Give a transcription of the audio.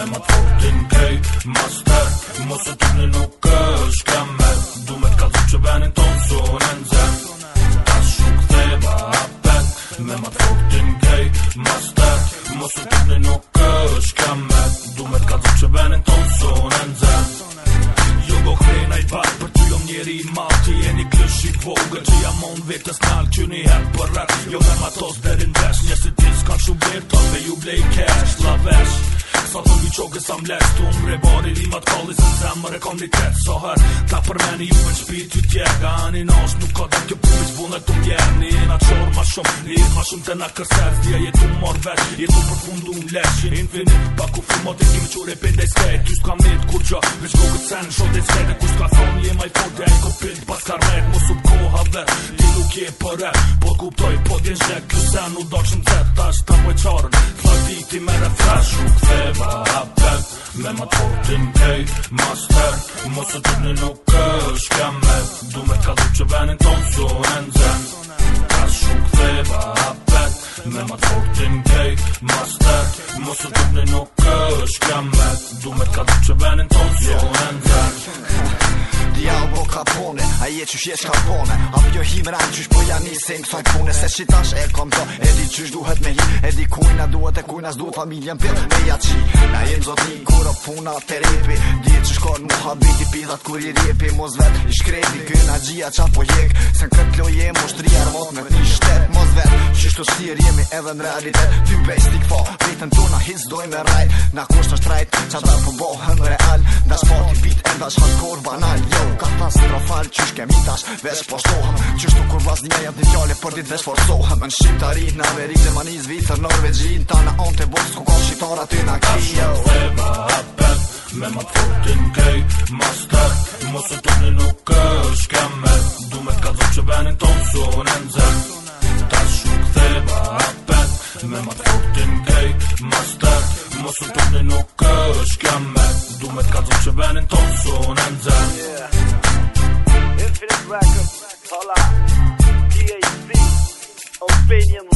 me më të fortin krej Master, mos e tyni nuk është kam me Du me t'kallë që që venin ton sonen zem Ta shuk dhe ba apet Me më të fortin krej Master, mos e tyni nuk është kam me Du me t'kallë që që venin ton sonen zem Jo go krejna i bak për ty jom njeri i mal Ti jeni klësh i vogë Që jam on vetës nalë që një herë për rrë Jo me më tos dherin vesh Njësit tis kanë shumë vetë Ove ju blej kesh, la vesh Sa të vi qo gësa më lesë Tu më rebari di më të kalli Se zemë më rekom një tretë Sa her Ta përmeni ju me qpi Ty tjega Ani nash nuk ka dhe kjo pujë Së bunë e të tjerë Në jena qërë ma shumë Në jetë ma shumë të në kërsev Dje jetu më marrë vesh jetu për fundu më lesh Infinit Pa ku fu më të kimi që i skate Ty s'ka mitë kur gjë Vesh kokë të sen Shote i E Kus ka thonë Jema i fote Ko pinë Pas ka rrejt Mosu kje përre Po t'kuptoj, po t'jen po zhek Kësa nuk do qëm të të ashtë të pojqarën Tla me refresh U këtheva apet Me ma t'fortin hej Master Mosë të një nuk është kja me Du me t'kazu që venin ton Su enzen Kash u këtheva apet Me ma t'fortin Master Mosë të një nuk është kja me Du me t'kazu që venin ton Su enzen Dja u bo kapone aje qysh jesh kapone Apo jo himra qysh po ja nisim Kësaj pune se qitash e kom to E di qysh duhet me hi E di kujna duhet e kujna S'du familjen për Me ja qi Na jem zotin kuro puna të repi Dje e qysh kon mu habiti pidhat kur i ripi Mos vet i shkreti këna gjia qa po jek Se në këtë loje mu shtri armot me t'i shtet Mos vet qysh të sir jemi edhe në realitet Ty bej stik fa po, Vitën tu na his doj me raj Na kusht në shtrajt Qa da po bohën real Da shpati bit e da shkot kor banal Yo katastrofal që shkemi tash vesh poshtohem që shtu kur vaz një jam një tjale për dit vesh forsohem në Shqiptari, në Amerikë, në Manizë, Vitër, Norvegjin ta në onë të bërës ku kohë Shqiptara ty në kjo Ashtë të dhe ma apet me ma të fotin kej ma stër i mos e të një nuk është kem me du me të kazo që benin tonë, më sunen zë ta shuk dhe ma apet me ma të fotin kej ma mos e të një nuk kësh kem me du me të kazo që benin të më sunen zë yeah. Records. Olá. DAC. Opinion